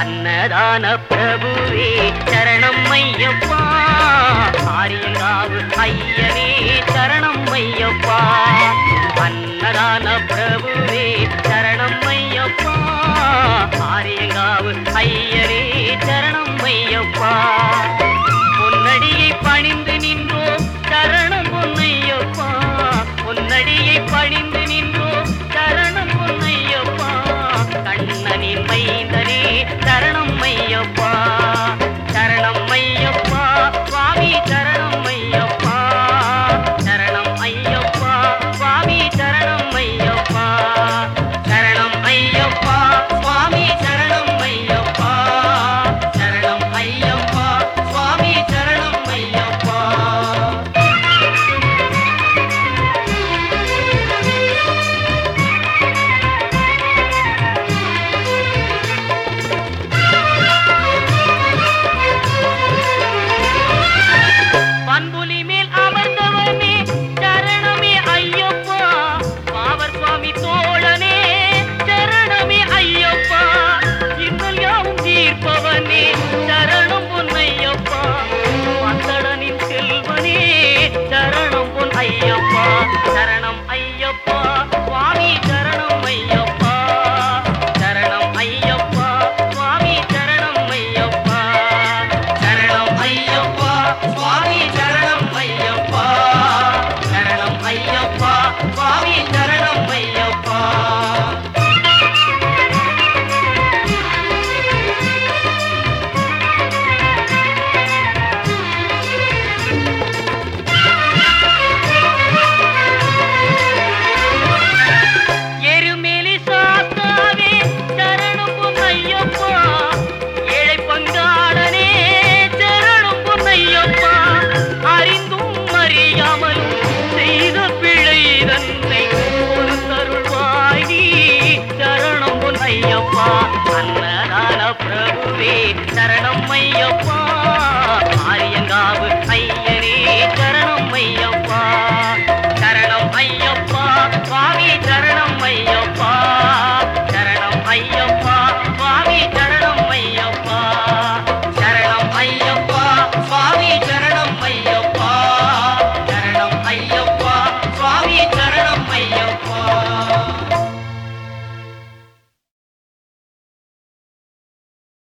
அன்னதான பிரபுவே சரணம் ஐயப்பா. ஆரியங்காவு ஐயனே சரணம் ஐயப்பா. அன்னதான பிரபுவே சரணம் ஐயப்பா. ஆரியங்காவு ஐயனே சரணம் ஐயப்பா. பொன்னடியை பணிந்து நின்றோம் சரணம் பொன்னையப்பா. பொன்னடியை பணிந்து நின்றோம் சரணம் பொன்னையப்பா. கண்ணனின் மைந்தனே रंगोली में சரணம் ஐயப்பா.